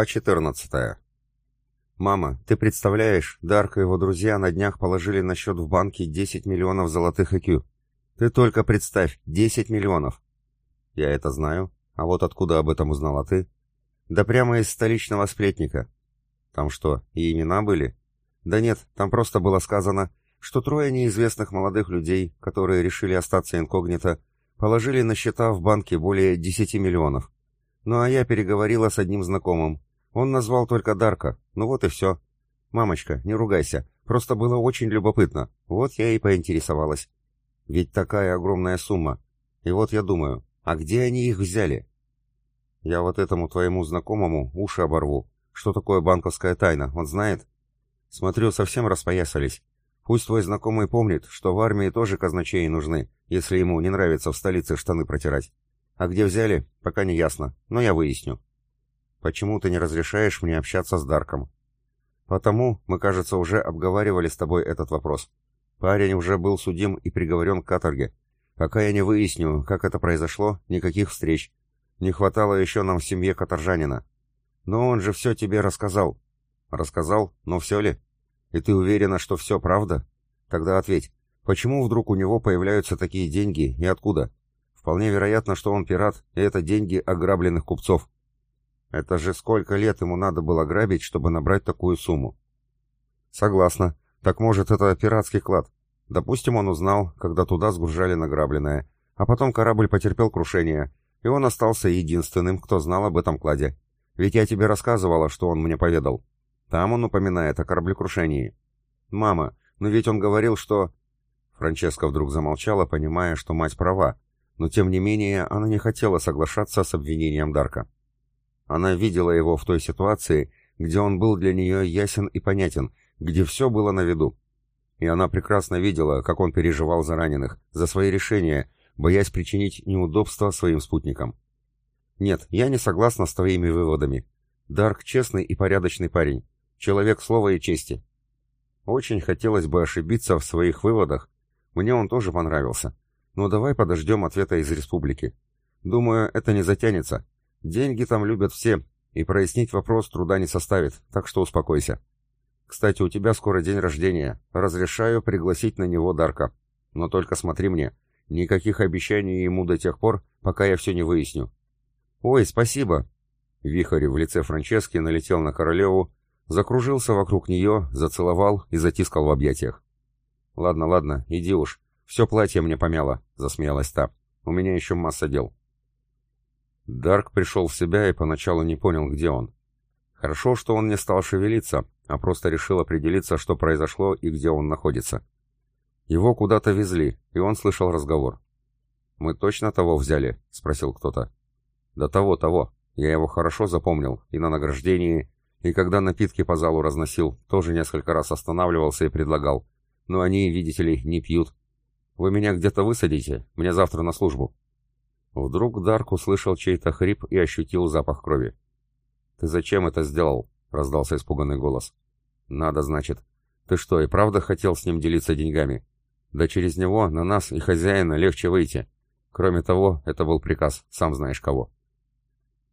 Глава 14. «Мама, ты представляешь, Дарк и его друзья на днях положили на счет в банке 10 миллионов золотых IQ. Ты только представь, 10 миллионов!» «Я это знаю. А вот откуда об этом узнала ты?» «Да прямо из столичного сплетника». «Там что, и имена были?» «Да нет, там просто было сказано, что трое неизвестных молодых людей, которые решили остаться инкогнито, положили на счета в банке более 10 миллионов. Ну а я переговорила с одним знакомым. Он назвал только Дарка. Ну вот и все. Мамочка, не ругайся. Просто было очень любопытно. Вот я и поинтересовалась. Ведь такая огромная сумма. И вот я думаю, а где они их взяли? Я вот этому твоему знакомому уши оборву. Что такое банковская тайна, он знает? Смотрю, совсем распоясались. Пусть твой знакомый помнит, что в армии тоже казначеи нужны, если ему не нравится в столице штаны протирать. А где взяли, пока не ясно, но я выясню. Почему ты не разрешаешь мне общаться с Дарком? Потому, мы, кажется, уже обговаривали с тобой этот вопрос. Парень уже был судим и приговорен к каторге. Пока я не выясню, как это произошло, никаких встреч. Не хватало еще нам в семье каторжанина. Но он же все тебе рассказал. Рассказал, ну, но все ли? И ты уверена, что все правда? Тогда ответь, почему вдруг у него появляются такие деньги и откуда? Вполне вероятно, что он пират, и это деньги ограбленных купцов. Это же сколько лет ему надо было грабить, чтобы набрать такую сумму? Согласна. Так может, это пиратский клад. Допустим, он узнал, когда туда сгружали награбленное, а потом корабль потерпел крушение, и он остался единственным, кто знал об этом кладе. Ведь я тебе рассказывала, что он мне поведал. Там он упоминает о кораблекрушении. Мама, но ведь он говорил, что... Франческа вдруг замолчала, понимая, что мать права, но тем не менее она не хотела соглашаться с обвинением Дарка. Она видела его в той ситуации, где он был для нее ясен и понятен, где все было на виду. И она прекрасно видела, как он переживал за раненых, за свои решения, боясь причинить неудобства своим спутникам. Нет, я не согласна с твоими выводами. Дарк честный и порядочный парень. Человек слова и чести. Очень хотелось бы ошибиться в своих выводах. Мне он тоже понравился. Но давай подождем ответа из республики. Думаю, это не затянется, Деньги там любят все, и прояснить вопрос труда не составит, так что успокойся. Кстати, у тебя скоро день рождения. Разрешаю пригласить на него Дарка. Но только смотри мне. Никаких обещаний ему до тех пор, пока я все не выясню. Ой, спасибо. Вихарь в лице Франчески налетел на королеву, закружился вокруг нее, зацеловал и затискал в объятиях. Ладно, ладно, иди уж. Все платье мне помяло, засмеялась та. У меня еще масса дел. Дарк пришел в себя и поначалу не понял, где он. Хорошо, что он не стал шевелиться, а просто решил определиться, что произошло и где он находится. Его куда-то везли, и он слышал разговор. «Мы точно того взяли?» — спросил кто-то. «Да того, того. Я его хорошо запомнил, и на награждении, и когда напитки по залу разносил, тоже несколько раз останавливался и предлагал. Но они, видите ли, не пьют. Вы меня где-то высадите, мне завтра на службу». Вдруг Дарк услышал чей-то хрип и ощутил запах крови. «Ты зачем это сделал?» — раздался испуганный голос. «Надо, значит. Ты что, и правда хотел с ним делиться деньгами? Да через него на нас и хозяина легче выйти. Кроме того, это был приказ, сам знаешь кого».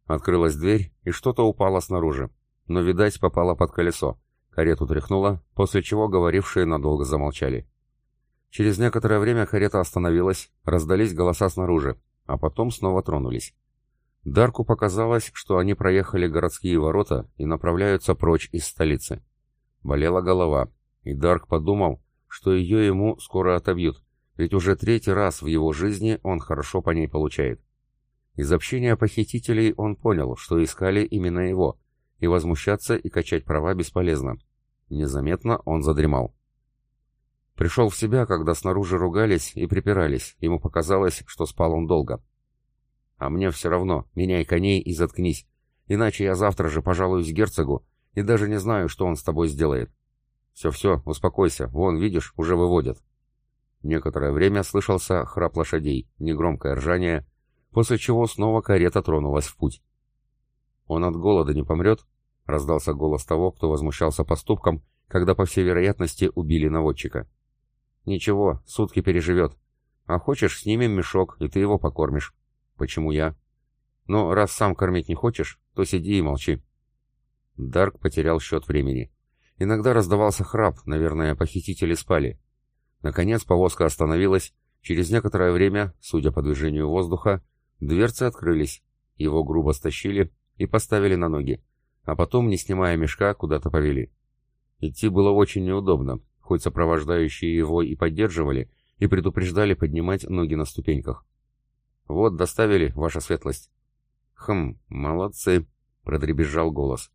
Открылась дверь, и что-то упало снаружи, но, видать, попало под колесо. Карету тряхнуло, после чего говорившие надолго замолчали. Через некоторое время карета остановилась, раздались голоса снаружи, а потом снова тронулись. Дарку показалось, что они проехали городские ворота и направляются прочь из столицы. Болела голова, и Дарк подумал, что ее ему скоро отобьют, ведь уже третий раз в его жизни он хорошо по ней получает. Из общения похитителей он понял, что искали именно его, и возмущаться и качать права бесполезно. Незаметно он задремал. Пришел в себя, когда снаружи ругались и припирались, ему показалось, что спал он долго. А мне все равно, меняй коней и заткнись, иначе я завтра же пожалуюсь герцогу и даже не знаю, что он с тобой сделает. Все-все, успокойся, вон, видишь, уже выводят. Некоторое время слышался храп лошадей, негромкое ржание, после чего снова карета тронулась в путь. «Он от голода не помрет?» — раздался голос того, кто возмущался поступком, когда, по всей вероятности, убили наводчика. «Ничего, сутки переживет. А хочешь, снимем мешок, и ты его покормишь». «Почему я?» «Ну, раз сам кормить не хочешь, то сиди и молчи». Дарк потерял счет времени. Иногда раздавался храп, наверное, похитители спали. Наконец повозка остановилась. Через некоторое время, судя по движению воздуха, дверцы открылись. Его грубо стащили и поставили на ноги, а потом, не снимая мешка, куда-то повели. Идти было очень неудобно, хоть сопровождающие его и поддерживали, и предупреждали поднимать ноги на ступеньках. «Вот, доставили, ваша светлость». «Хм, молодцы», — продребезжал голос.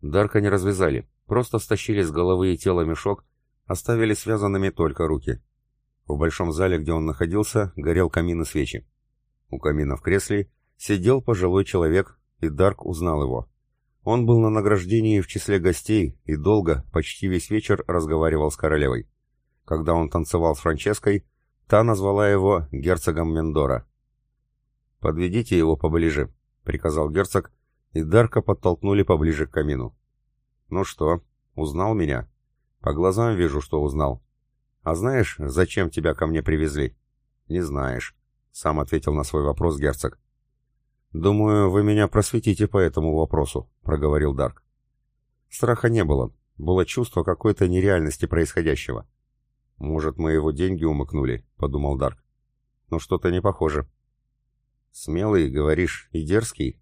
Дарка не развязали, просто стащили с головы и тела мешок, оставили связанными только руки. В большом зале, где он находился, горел камин и свечи. У камина в кресле сидел пожилой человек, и Дарк узнал его. Он был на награждении в числе гостей и долго, почти весь вечер, разговаривал с королевой. Когда он танцевал с Франческой, та назвала его герцогом Мендора. «Подведите его поближе», — приказал герцог, и Дарка подтолкнули поближе к камину. «Ну что, узнал меня?» «По глазам вижу, что узнал. А знаешь, зачем тебя ко мне привезли?» «Не знаешь», — сам ответил на свой вопрос герцог. «Думаю, вы меня просветите по этому вопросу», — проговорил Дарк. Страха не было. Было чувство какой-то нереальности происходящего. «Может, мы его деньги умыкнули», — подумал Дарк. «Но что-то не похоже». «Смелый, говоришь, и дерзкий?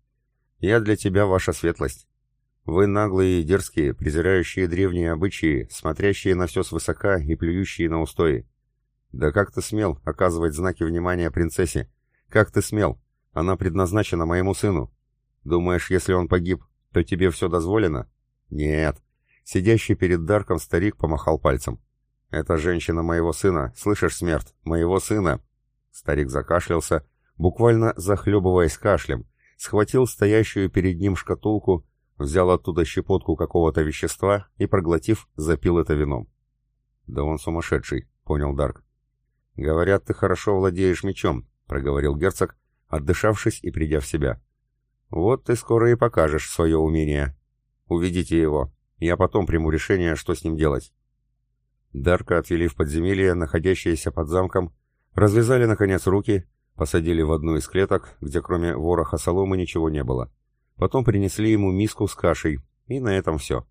Я для тебя ваша светлость. Вы наглые и дерзкие, презирающие древние обычаи, смотрящие на все свысока и плюющие на устои. Да как ты смел оказывать знаки внимания принцессе? Как ты смел?» Она предназначена моему сыну. Думаешь, если он погиб, то тебе все дозволено? Нет. Сидящий перед Дарком старик помахал пальцем. Это женщина моего сына, слышишь, смерть, моего сына. Старик закашлялся, буквально захлебываясь кашлем, схватил стоящую перед ним шкатулку, взял оттуда щепотку какого-то вещества и, проглотив, запил это вином. «Да он сумасшедший», — понял Дарк. «Говорят, ты хорошо владеешь мечом», — проговорил герцог, отдышавшись и придя в себя. «Вот ты скоро и покажешь свое умение. Уведите его. Я потом приму решение, что с ним делать». Дарка отвели в подземелье, находящееся под замком, развязали, наконец, руки, посадили в одну из клеток, где кроме вороха соломы ничего не было. Потом принесли ему миску с кашей, и на этом все.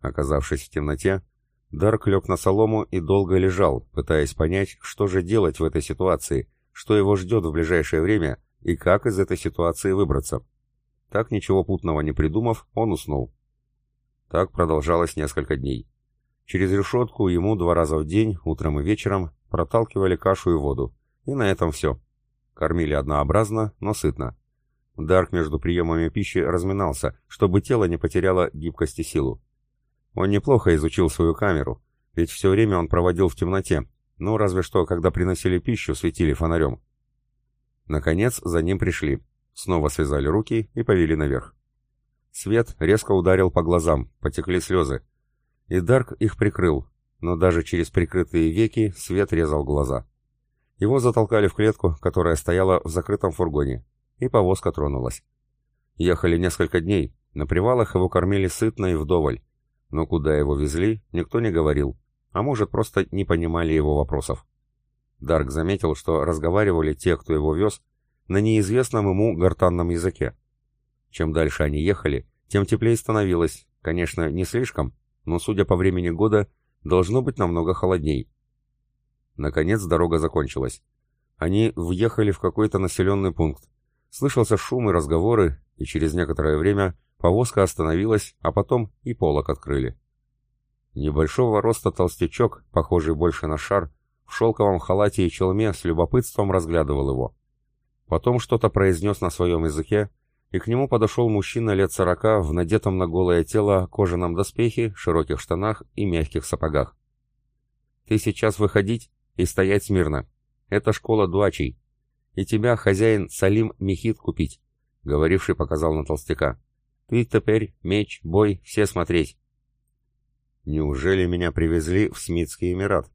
Оказавшись в темноте, Дарк лег на солому и долго лежал, пытаясь понять, что же делать в этой ситуации — что его ждет в ближайшее время и как из этой ситуации выбраться. Так, ничего путного не придумав, он уснул. Так продолжалось несколько дней. Через решетку ему два раза в день, утром и вечером, проталкивали кашу и воду. И на этом все. Кормили однообразно, но сытно. Дарк между приемами пищи разминался, чтобы тело не потеряло гибкости и силу. Он неплохо изучил свою камеру, ведь все время он проводил в темноте, ну, разве что, когда приносили пищу, светили фонарем. Наконец, за ним пришли. Снова связали руки и повели наверх. Свет резко ударил по глазам, потекли слезы. И Дарк их прикрыл, но даже через прикрытые веки свет резал глаза. Его затолкали в клетку, которая стояла в закрытом фургоне, и повозка тронулась. Ехали несколько дней, на привалах его кормили сытно и вдоволь, но куда его везли, никто не говорил а может, просто не понимали его вопросов. Дарк заметил, что разговаривали те, кто его вез, на неизвестном ему гортанном языке. Чем дальше они ехали, тем теплее становилось, конечно, не слишком, но, судя по времени года, должно быть намного холодней. Наконец дорога закончилась. Они въехали в какой-то населенный пункт. Слышался шум и разговоры, и через некоторое время повозка остановилась, а потом и полок открыли. Небольшого роста толстячок, похожий больше на шар, в шелковом халате и челме с любопытством разглядывал его. Потом что-то произнес на своем языке, и к нему подошел мужчина лет сорока в надетом на голое тело кожаном доспехе, широких штанах и мягких сапогах. «Ты сейчас выходить и стоять смирно. Это школа дуачей. И тебя хозяин Салим Мехид купить», — говоривший показал на толстяка. «Ты теперь меч, бой, все смотреть. Неужели меня привезли в Смитский Эмират?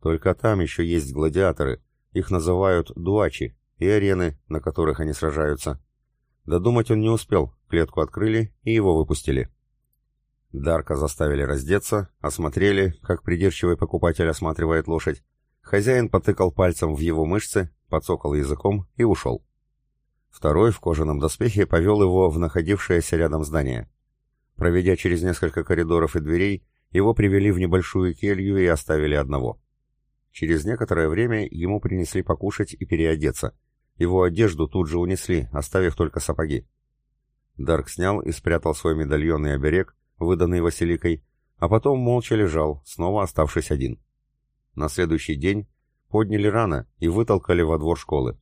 Только там еще есть гладиаторы. Их называют дуачи и арены, на которых они сражаются. Додумать он не успел. Клетку открыли и его выпустили. Дарка заставили раздеться, осмотрели, как придирчивый покупатель осматривает лошадь. Хозяин потыкал пальцем в его мышцы, подсокал языком и ушел. Второй в кожаном доспехе повел его в находившееся рядом здание. Проведя через несколько коридоров и дверей, его привели в небольшую келью и оставили одного. Через некоторое время ему принесли покушать и переодеться. Его одежду тут же унесли, оставив только сапоги. Дарк снял и спрятал свой медальон и оберег, выданный Василикой, а потом молча лежал, снова оставшись один. На следующий день подняли рано и вытолкали во двор школы.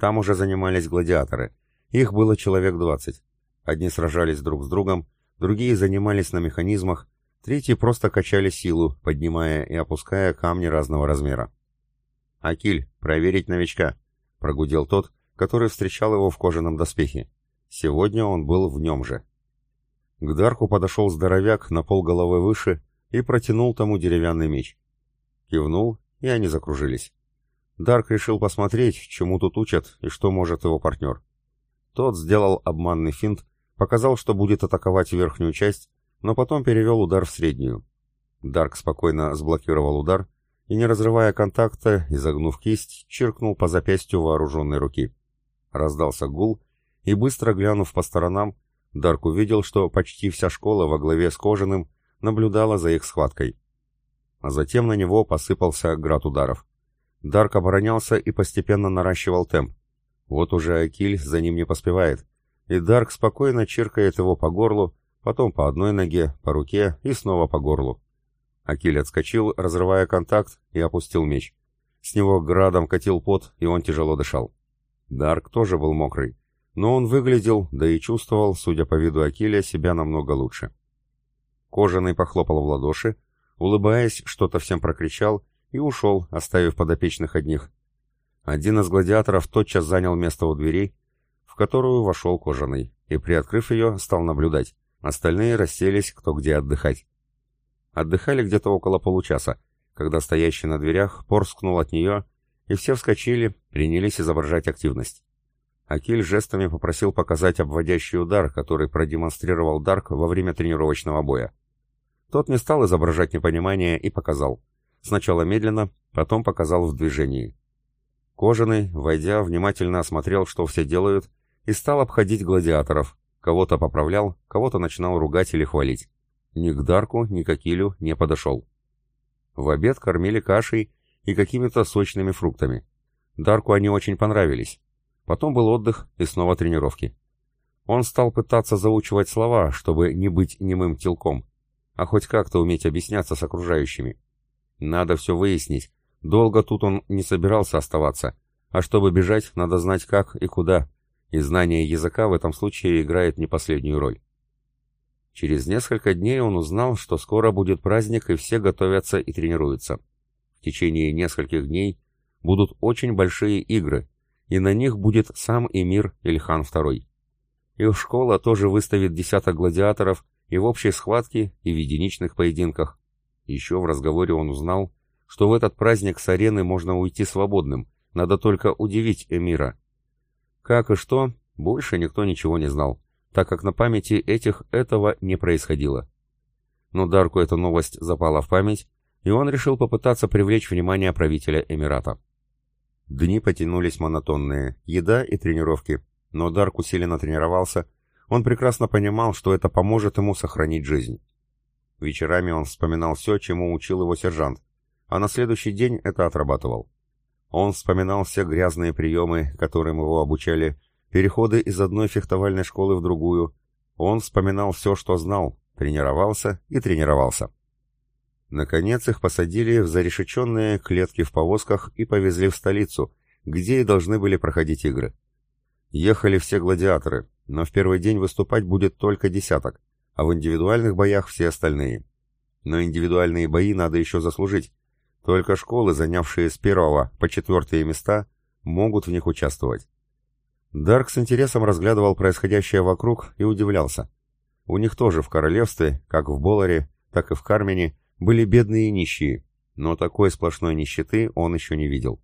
Там уже занимались гладиаторы. Их было человек двадцать. Одни сражались друг с другом, другие занимались на механизмах, Третьи просто качали силу, поднимая и опуская камни разного размера. «Акиль, проверить новичка», — прогудел тот, который встречал его в кожаном доспехе. Сегодня он был в нем же. К Дарку подошел здоровяк на полголовы выше и протянул тому деревянный меч. Кивнул, и они закружились. Дарк решил посмотреть, чему тут учат и что может его партнер. Тот сделал обманный финт, показал, что будет атаковать верхнюю часть, но потом перевел удар в среднюю. Дарк спокойно сблокировал удар и, не разрывая контакта, изогнув кисть, чиркнул по запястью вооруженной руки. Раздался гул, и, быстро глянув по сторонам, Дарк увидел, что почти вся школа во главе с Кожаным наблюдала за их схваткой. А затем на него посыпался град ударов. Дарк оборонялся и постепенно наращивал темп. Вот уже Акиль за ним не поспевает, и Дарк спокойно чиркает его по горлу, потом по одной ноге, по руке и снова по горлу. Акиль отскочил, разрывая контакт, и опустил меч. С него градом катил пот, и он тяжело дышал. Дарк тоже был мокрый, но он выглядел, да и чувствовал, судя по виду Акиля, себя намного лучше. Кожаный похлопал в ладоши, улыбаясь, что-то всем прокричал и ушел, оставив подопечных одних. Один из гладиаторов тотчас занял место у дверей, в которую вошел Кожаный, и, приоткрыв ее, стал наблюдать. Остальные расселись кто где отдыхать. Отдыхали где-то около получаса, когда стоящий на дверях порскнул от нее, и все вскочили, принялись изображать активность. Акиль жестами попросил показать обводящий удар, который продемонстрировал Дарк во время тренировочного боя. Тот не стал изображать непонимание и показал. Сначала медленно, потом показал в движении. Кожаный, войдя, внимательно осмотрел, что все делают, и стал обходить гладиаторов, Кого-то поправлял, кого-то начинал ругать или хвалить. Ни к Дарку, ни к Акилю не подошел. В обед кормили кашей и какими-то сочными фруктами. Дарку они очень понравились. Потом был отдых и снова тренировки. Он стал пытаться заучивать слова, чтобы не быть немым телком, а хоть как-то уметь объясняться с окружающими. Надо все выяснить. Долго тут он не собирался оставаться, а чтобы бежать, надо знать как и куда, и знание языка в этом случае играет не последнюю роль. Через несколько дней он узнал, что скоро будет праздник и все готовятся и тренируются. В течение нескольких дней будут очень большие игры, и на них будет сам эмир Ильхан II. Их школа тоже выставит десяток гладиаторов и в общей схватке, и в единичных поединках. Еще в разговоре он узнал, что в этот праздник с арены можно уйти свободным, надо только удивить эмира, как и что, больше никто ничего не знал, так как на памяти этих этого не происходило. Но Дарку эта новость запала в память, и он решил попытаться привлечь внимание правителя Эмирата. Дни потянулись монотонные, еда и тренировки, но Дарк усиленно тренировался, он прекрасно понимал, что это поможет ему сохранить жизнь. Вечерами он вспоминал все, чему учил его сержант, а на следующий день это отрабатывал. Он вспоминал все грязные приемы, которым его обучали, переходы из одной фехтовальной школы в другую. Он вспоминал все, что знал, тренировался и тренировался. Наконец их посадили в зарешеченные клетки в повозках и повезли в столицу, где и должны были проходить игры. Ехали все гладиаторы, но в первый день выступать будет только десяток, а в индивидуальных боях все остальные. Но индивидуальные бои надо еще заслужить, только школы, занявшие с первого по четвертые места, могут в них участвовать. Дарк с интересом разглядывал происходящее вокруг и удивлялся. У них тоже в королевстве, как в Боларе, так и в Кармине, были бедные и нищие, но такой сплошной нищеты он еще не видел.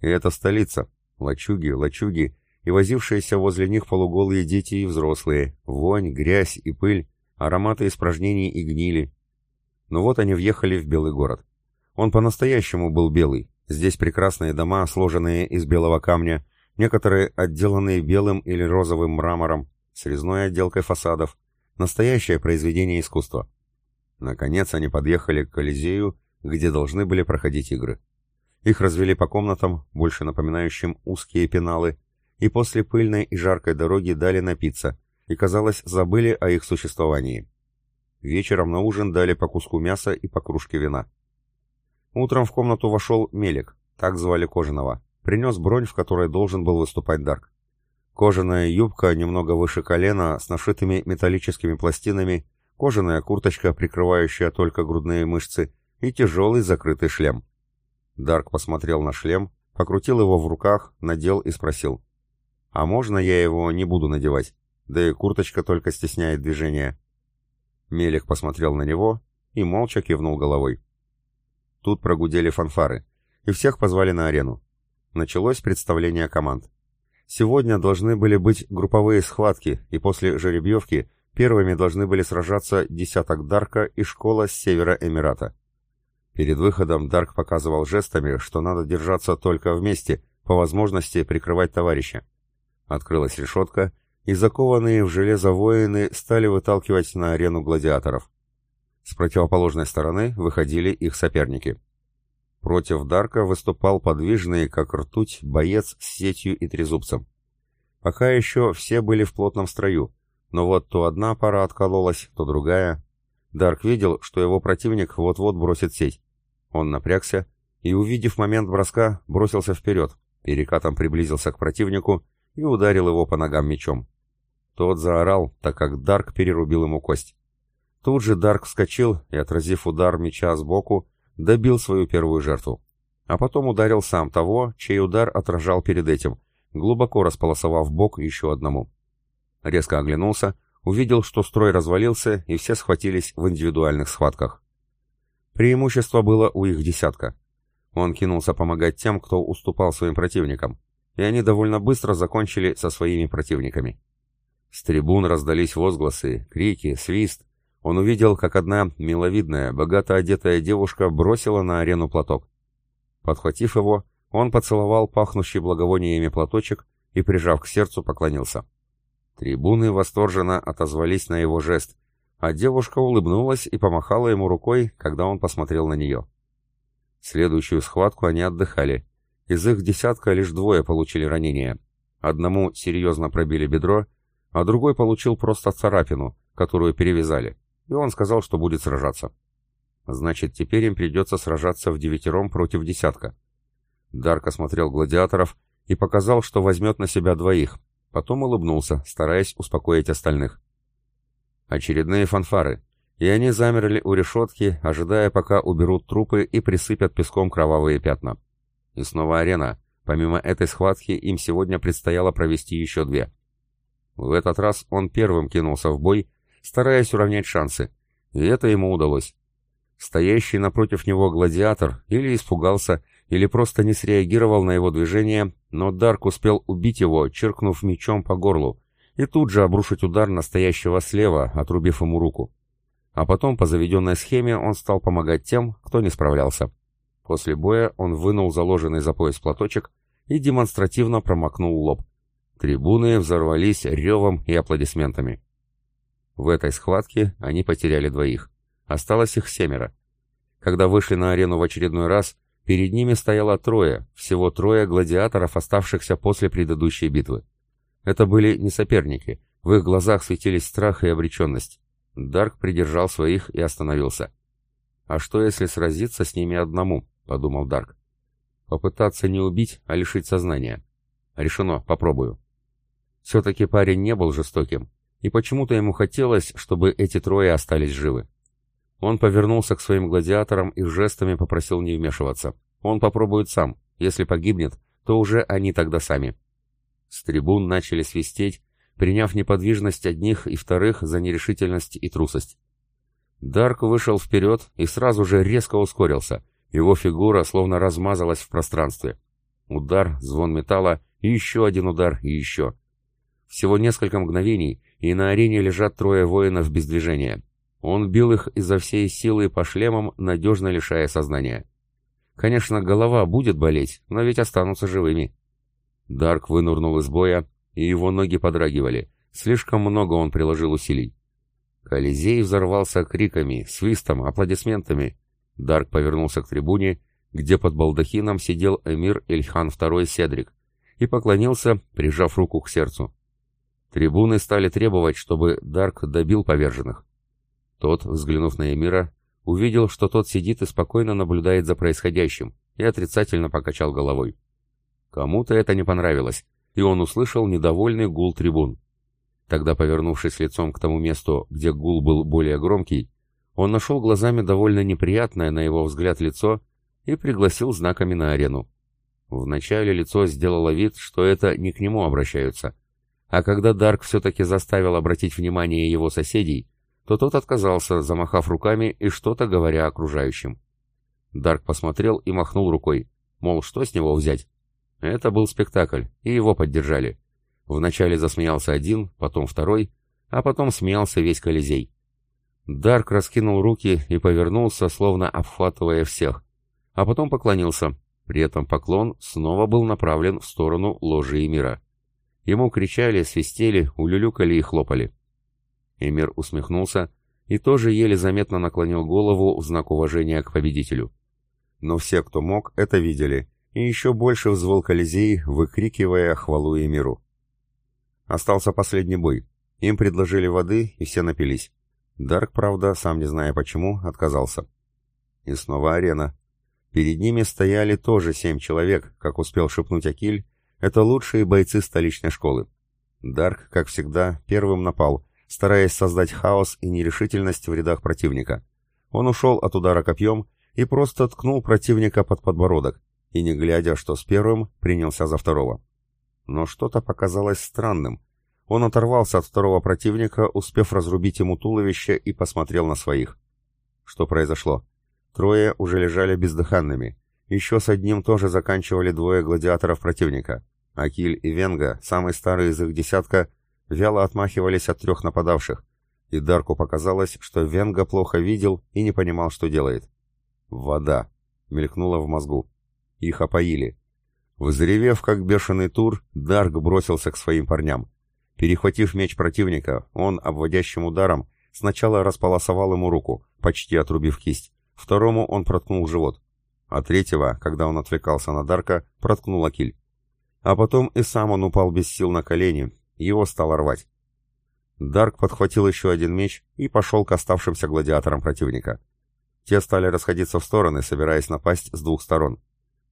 И это столица. Лачуги, лачуги и возившиеся возле них полуголые дети и взрослые, вонь, грязь и пыль, ароматы испражнений и гнили. Но вот они въехали в Белый город. Он по-настоящему был белый. Здесь прекрасные дома, сложенные из белого камня, некоторые отделанные белым или розовым мрамором, с резной отделкой фасадов. Настоящее произведение искусства. Наконец они подъехали к Колизею, где должны были проходить игры. Их развели по комнатам, больше напоминающим узкие пеналы, и после пыльной и жаркой дороги дали напиться, и, казалось, забыли о их существовании. Вечером на ужин дали по куску мяса и по кружке вина. Утром в комнату вошел Мелик, так звали Кожаного. Принес бронь, в которой должен был выступать Дарк. Кожаная юбка немного выше колена с нашитыми металлическими пластинами, кожаная курточка, прикрывающая только грудные мышцы, и тяжелый закрытый шлем. Дарк посмотрел на шлем, покрутил его в руках, надел и спросил. «А можно я его не буду надевать? Да и курточка только стесняет движение». Мелик посмотрел на него и молча кивнул головой. Тут прогудели фанфары, и всех позвали на арену. Началось представление команд. Сегодня должны были быть групповые схватки, и после жеребьевки первыми должны были сражаться десяток Дарка и школа с севера Эмирата. Перед выходом Дарк показывал жестами, что надо держаться только вместе, по возможности прикрывать товарища. Открылась решетка, и закованные в железо воины стали выталкивать на арену гладиаторов. С противоположной стороны выходили их соперники. Против Дарка выступал подвижный, как ртуть, боец с сетью и трезубцем. Пока еще все были в плотном строю, но вот то одна пара откололась, то другая. Дарк видел, что его противник вот-вот бросит сеть. Он напрягся и, увидев момент броска, бросился вперед, перекатом приблизился к противнику и ударил его по ногам мечом. Тот заорал, так как Дарк перерубил ему кость. Тут же Дарк вскочил и, отразив удар меча сбоку, добил свою первую жертву. А потом ударил сам того, чей удар отражал перед этим, глубоко располосовав бок еще одному. Резко оглянулся, увидел, что строй развалился и все схватились в индивидуальных схватках. Преимущество было у их десятка. Он кинулся помогать тем, кто уступал своим противникам, и они довольно быстро закончили со своими противниками. С трибун раздались возгласы, крики, свист, он увидел, как одна миловидная, богато одетая девушка бросила на арену платок. Подхватив его, он поцеловал пахнущий благовониями платочек и, прижав к сердцу, поклонился. Трибуны восторженно отозвались на его жест, а девушка улыбнулась и помахала ему рукой, когда он посмотрел на нее. Следующую схватку они отдыхали. Из их десятка лишь двое получили ранения. Одному серьезно пробили бедро, а другой получил просто царапину, которую перевязали и он сказал, что будет сражаться. Значит, теперь им придется сражаться в девятером против десятка. Дарк осмотрел гладиаторов и показал, что возьмет на себя двоих, потом улыбнулся, стараясь успокоить остальных. Очередные фанфары, и они замерли у решетки, ожидая, пока уберут трупы и присыпят песком кровавые пятна. И снова арена. Помимо этой схватки, им сегодня предстояло провести еще две. В этот раз он первым кинулся в бой, стараясь уравнять шансы. И это ему удалось. Стоящий напротив него гладиатор или испугался, или просто не среагировал на его движение, но Дарк успел убить его, черкнув мечом по горлу, и тут же обрушить удар настоящего слева, отрубив ему руку. А потом по заведенной схеме он стал помогать тем, кто не справлялся. После боя он вынул заложенный за пояс платочек и демонстративно промокнул лоб. Трибуны взорвались ревом и аплодисментами. В этой схватке они потеряли двоих. Осталось их семеро. Когда вышли на арену в очередной раз, перед ними стояло трое, всего трое гладиаторов, оставшихся после предыдущей битвы. Это были не соперники, в их глазах светились страх и обреченность. Дарк придержал своих и остановился. «А что, если сразиться с ними одному?» — подумал Дарк. «Попытаться не убить, а лишить сознания. Решено, попробую». Все-таки парень не был жестоким, и почему-то ему хотелось, чтобы эти трое остались живы. Он повернулся к своим гладиаторам и жестами попросил не вмешиваться. Он попробует сам. Если погибнет, то уже они тогда сами. С трибун начали свистеть, приняв неподвижность одних и вторых за нерешительность и трусость. Дарк вышел вперед и сразу же резко ускорился. Его фигура словно размазалась в пространстве. Удар, звон металла, и еще один удар, и еще. Всего несколько мгновений, и на арене лежат трое воинов без движения. Он бил их изо всей силы по шлемам, надежно лишая сознания. Конечно, голова будет болеть, но ведь останутся живыми. Дарк вынурнул из боя, и его ноги подрагивали. Слишком много он приложил усилий. Колизей взорвался криками, свистом, аплодисментами. Дарк повернулся к трибуне, где под балдахином сидел эмир Ильхан II Седрик, и поклонился, прижав руку к сердцу. Трибуны стали требовать, чтобы Дарк добил поверженных. Тот, взглянув на Эмира, увидел, что тот сидит и спокойно наблюдает за происходящим, и отрицательно покачал головой. Кому-то это не понравилось, и он услышал недовольный гул трибун. Тогда, повернувшись лицом к тому месту, где гул был более громкий, он нашел глазами довольно неприятное, на его взгляд, лицо и пригласил знаками на арену. Вначале лицо сделало вид, что это не к нему обращаются, а когда Дарк все-таки заставил обратить внимание его соседей, то тот отказался, замахав руками и что-то говоря окружающим. Дарк посмотрел и махнул рукой, мол, что с него взять? Это был спектакль, и его поддержали. Вначале засмеялся один, потом второй, а потом смеялся весь Колизей. Дарк раскинул руки и повернулся, словно обхватывая всех, а потом поклонился. При этом поклон снова был направлен в сторону ложи и мира. Ему кричали, свистели, улюлюкали и хлопали. Эмир усмехнулся и тоже еле заметно наклонил голову в знак уважения к победителю. Но все, кто мог, это видели, и еще больше взвыл Колизей, выкрикивая хвалу Эмиру. Остался последний бой. Им предложили воды, и все напились. Дарк, правда, сам не зная почему, отказался. И снова арена. Перед ними стояли тоже семь человек, как успел шепнуть Акиль, это лучшие бойцы столичной школы. Дарк, как всегда, первым напал, стараясь создать хаос и нерешительность в рядах противника. Он ушел от удара копьем и просто ткнул противника под подбородок, и, не глядя, что с первым, принялся за второго. Но что-то показалось странным. Он оторвался от второго противника, успев разрубить ему туловище и посмотрел на своих. Что произошло? Трое уже лежали бездыханными. Еще с одним тоже заканчивали двое гладиаторов противника. Акиль и Венга, самый старый из их десятка, вяло отмахивались от трех нападавших, и Дарку показалось, что Венга плохо видел и не понимал, что делает. «Вода!» — мелькнула в мозгу. Их опоили. Взревев, как бешеный тур, Дарк бросился к своим парням. Перехватив меч противника, он обводящим ударом сначала располосовал ему руку, почти отрубив кисть, второму он проткнул живот, а третьего, когда он отвлекался на Дарка, проткнул Акиль а потом и сам он упал без сил на колени, его стало рвать. Дарк подхватил еще один меч и пошел к оставшимся гладиаторам противника. Те стали расходиться в стороны, собираясь напасть с двух сторон.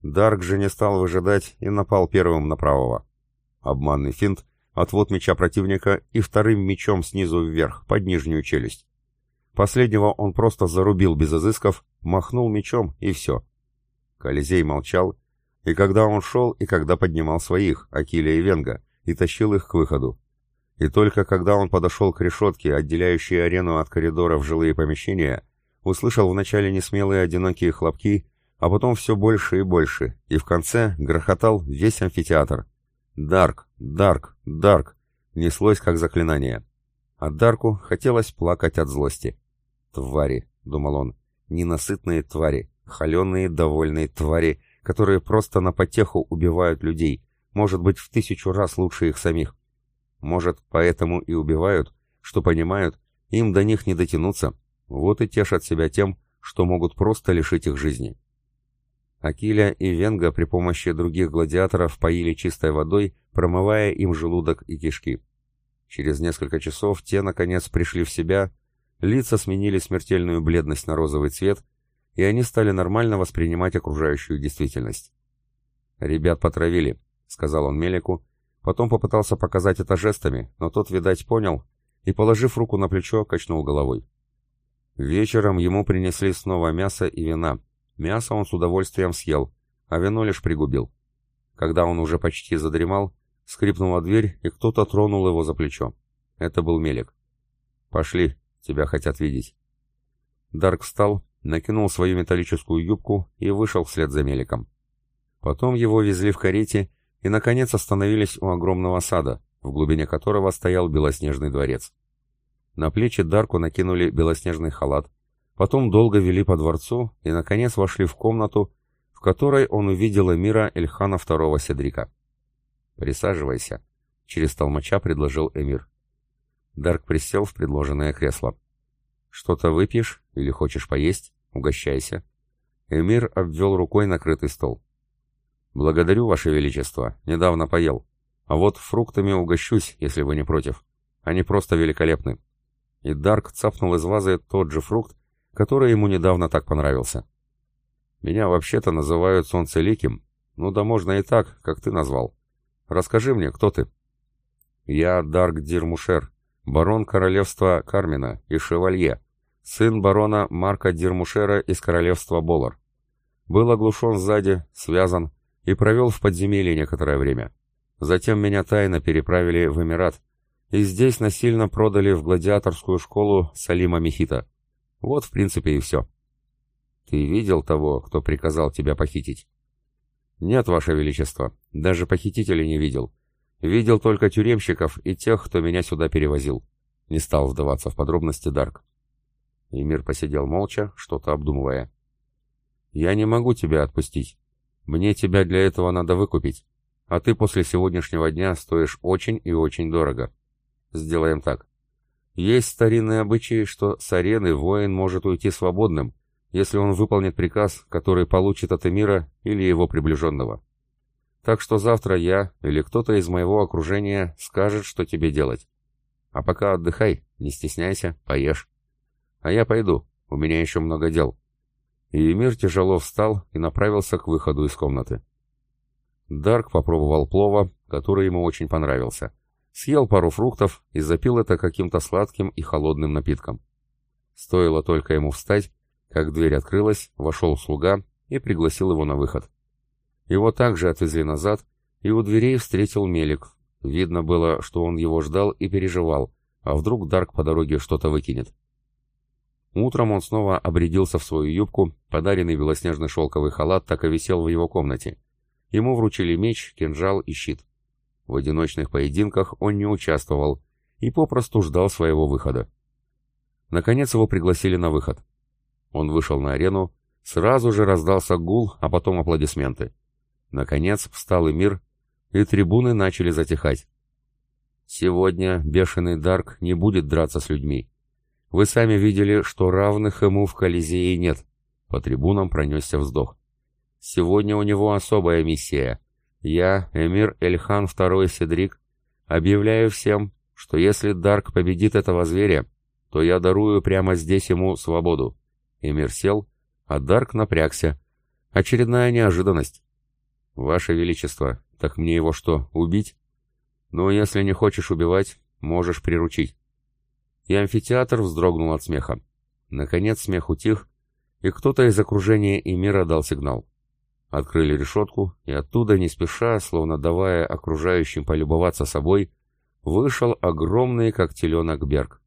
Дарк же не стал выжидать и напал первым на правого. Обманный финт, отвод меча противника и вторым мечом снизу вверх, под нижнюю челюсть. Последнего он просто зарубил без изысков, махнул мечом и все. Колизей молчал и когда он шел, и когда поднимал своих, Акилия и Венга, и тащил их к выходу. И только когда он подошел к решетке, отделяющей арену от коридора в жилые помещения, услышал вначале несмелые одинокие хлопки, а потом все больше и больше, и в конце грохотал весь амфитеатр. «Дарк! Дарк! Дарк!» неслось как заклинание. А Дарку хотелось плакать от злости. «Твари!» — думал он. «Ненасытные твари! холеные, довольные твари!» которые просто на потеху убивают людей, может быть, в тысячу раз лучше их самих. Может, поэтому и убивают, что понимают, им до них не дотянуться, вот и тешат себя тем, что могут просто лишить их жизни. Акиля и Венга при помощи других гладиаторов поили чистой водой, промывая им желудок и кишки. Через несколько часов те, наконец, пришли в себя, лица сменили смертельную бледность на розовый цвет – и они стали нормально воспринимать окружающую действительность. «Ребят потравили», — сказал он Мелику, потом попытался показать это жестами, но тот, видать, понял и, положив руку на плечо, качнул головой. Вечером ему принесли снова мясо и вина. Мясо он с удовольствием съел, а вино лишь пригубил. Когда он уже почти задремал, скрипнула дверь, и кто-то тронул его за плечо. Это был Мелик. «Пошли, тебя хотят видеть». Дарк встал, накинул свою металлическую юбку и вышел вслед за меликом. Потом его везли в карете и, наконец, остановились у огромного сада, в глубине которого стоял белоснежный дворец. На плечи Дарку накинули белоснежный халат, потом долго вели по дворцу и, наконец, вошли в комнату, в которой он увидел эмира Эльхана II Седрика. «Присаживайся», — через толмача предложил эмир. Дарк присел в предложенное кресло. «Что-то выпьешь или хочешь поесть?» «Угощайся». Эмир обвел рукой накрытый стол. «Благодарю, Ваше Величество, недавно поел. А вот фруктами угощусь, если вы не против. Они просто великолепны». И Дарк цапнул из вазы тот же фрукт, который ему недавно так понравился. «Меня вообще-то называют Солнцеликим. Ну да можно и так, как ты назвал. Расскажи мне, кто ты?» «Я Дарк Дирмушер, барон королевства Кармина и шевалье, сын барона Марка Дирмушера из королевства Болар. Был оглушен сзади, связан и провел в подземелье некоторое время. Затем меня тайно переправили в Эмират, и здесь насильно продали в гладиаторскую школу Салима Мехита. Вот, в принципе, и все. Ты видел того, кто приказал тебя похитить? Нет, Ваше Величество, даже похитителя не видел. Видел только тюремщиков и тех, кто меня сюда перевозил. Не стал вдаваться в подробности Дарк. Эмир посидел молча, что-то обдумывая. «Я не могу тебя отпустить. Мне тебя для этого надо выкупить. А ты после сегодняшнего дня стоишь очень и очень дорого. Сделаем так. Есть старинные обычаи, что с арены воин может уйти свободным, если он выполнит приказ, который получит от эмира или его приближенного. Так что завтра я или кто-то из моего окружения скажет, что тебе делать. А пока отдыхай, не стесняйся, поешь. А я пойду, у меня еще много дел». И Эмир тяжело встал и направился к выходу из комнаты. Дарк попробовал плова, который ему очень понравился. Съел пару фруктов и запил это каким-то сладким и холодным напитком. Стоило только ему встать, как дверь открылась, вошел слуга и пригласил его на выход. Его также отвезли назад, и у дверей встретил Мелик. Видно было, что он его ждал и переживал, а вдруг Дарк по дороге что-то выкинет. Утром он снова обрядился в свою юбку, подаренный белоснежный шелковый халат так и висел в его комнате. Ему вручили меч, кинжал и щит. В одиночных поединках он не участвовал и попросту ждал своего выхода. Наконец его пригласили на выход. Он вышел на арену, сразу же раздался гул, а потом аплодисменты. Наконец встал и мир, и трибуны начали затихать. Сегодня бешеный Дарк не будет драться с людьми. Вы сами видели, что равных ему в Колизее нет. По трибунам пронесся вздох. Сегодня у него особая миссия. Я, эмир Эльхан II Седрик, объявляю всем, что если Дарк победит этого зверя, то я дарую прямо здесь ему свободу. Эмир сел, а Дарк напрягся. Очередная неожиданность. Ваше Величество, так мне его что, убить? Но если не хочешь убивать, можешь приручить и амфитеатр вздрогнул от смеха. Наконец смех утих, и кто-то из окружения и дал сигнал. Открыли решетку, и оттуда, не спеша, словно давая окружающим полюбоваться собой, вышел огромный, как теленок, Берг.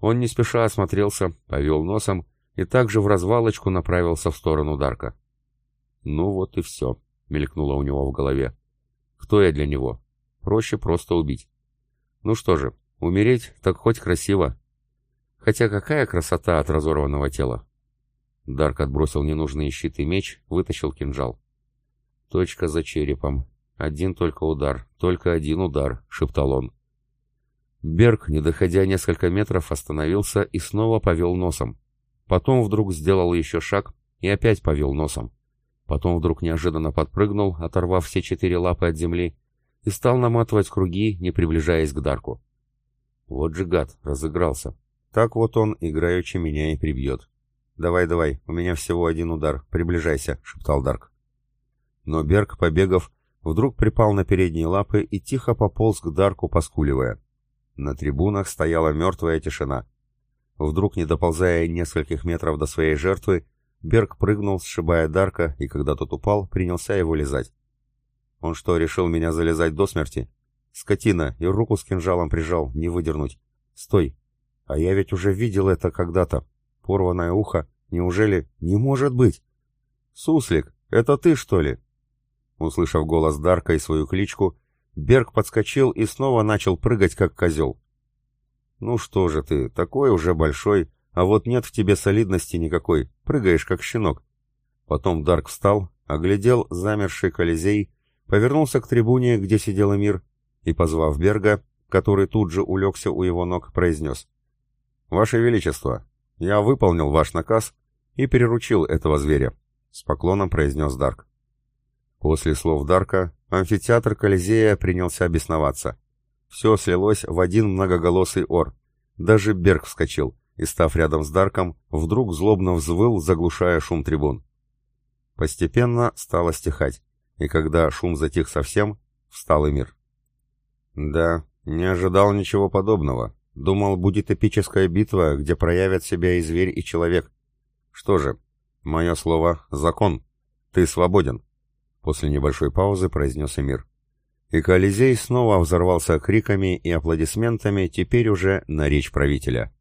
Он не спеша осмотрелся, повел носом и также в развалочку направился в сторону Дарка. «Ну вот и все», — мелькнуло у него в голове. «Кто я для него? Проще просто убить». «Ну что же, Умереть так хоть красиво. Хотя какая красота от разорванного тела? Дарк отбросил ненужные щиты меч, вытащил кинжал. «Точка за черепом. Один только удар, только один удар», — шептал он. Берг, не доходя несколько метров, остановился и снова повел носом. Потом вдруг сделал еще шаг и опять повел носом. Потом вдруг неожиданно подпрыгнул, оторвав все четыре лапы от земли, и стал наматывать круги, не приближаясь к Дарку. Вот же гад, разыгрался. Так вот он, играючи, меня и прибьет. «Давай, давай, у меня всего один удар, приближайся», — шептал Дарк. Но Берг, побегав, вдруг припал на передние лапы и тихо пополз к Дарку, поскуливая. На трибунах стояла мертвая тишина. Вдруг, не доползая нескольких метров до своей жертвы, Берг прыгнул, сшибая Дарка, и когда тот упал, принялся его лизать. «Он что, решил меня залезать до смерти?» Скотина, и руку с кинжалом прижал, не выдернуть. Стой. А я ведь уже видел это когда-то. Порванное ухо. Неужели? Не может быть. Суслик, это ты, что ли? Услышав голос Дарка и свою кличку, Берг подскочил и снова начал прыгать, как козел. «Ну что же ты, такой уже большой, а вот нет в тебе солидности никакой, прыгаешь как щенок». Потом Дарк встал, оглядел замерший Колизей, повернулся к трибуне, где сидел Эмир, и, позвав Берга, который тут же улегся у его ног, произнес. «Ваше Величество, я выполнил ваш наказ и переручил этого зверя», — с поклоном произнес Дарк. После слов Дарка амфитеатр Колизея принялся обесноваться. Все слилось в один многоголосый ор. Даже Берг вскочил и, став рядом с Дарком, вдруг злобно взвыл, заглушая шум трибун. Постепенно стало стихать, и когда шум затих совсем, встал и мир. Да, не ожидал ничего подобного. Думал, будет эпическая битва, где проявят себя и зверь, и человек. Что же, мое слово — закон. Ты свободен. После небольшой паузы произнес Эмир. И Колизей снова взорвался криками и аплодисментами теперь уже на речь правителя.